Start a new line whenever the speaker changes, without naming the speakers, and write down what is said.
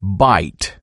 bite.